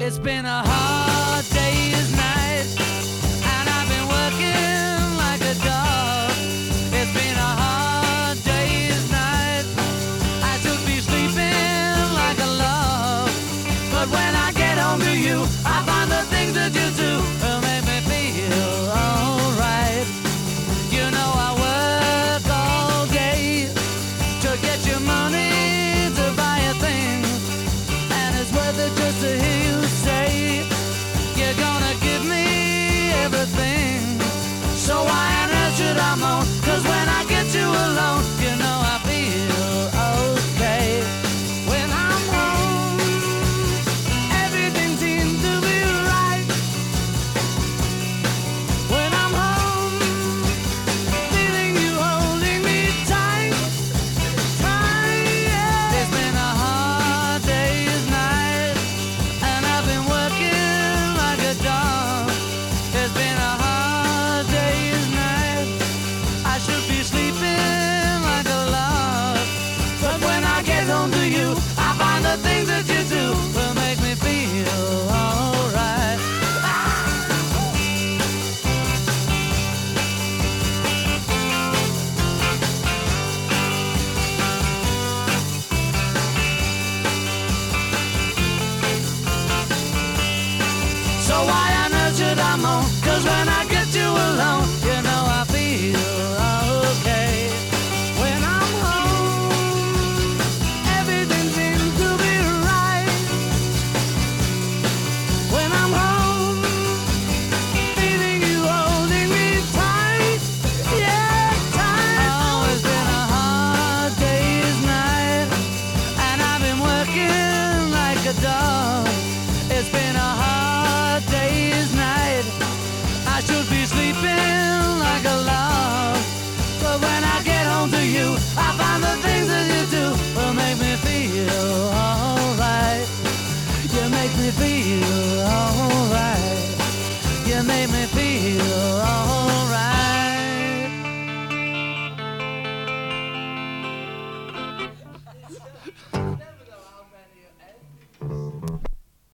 It's been a hard. feel alright. You made me feel alright.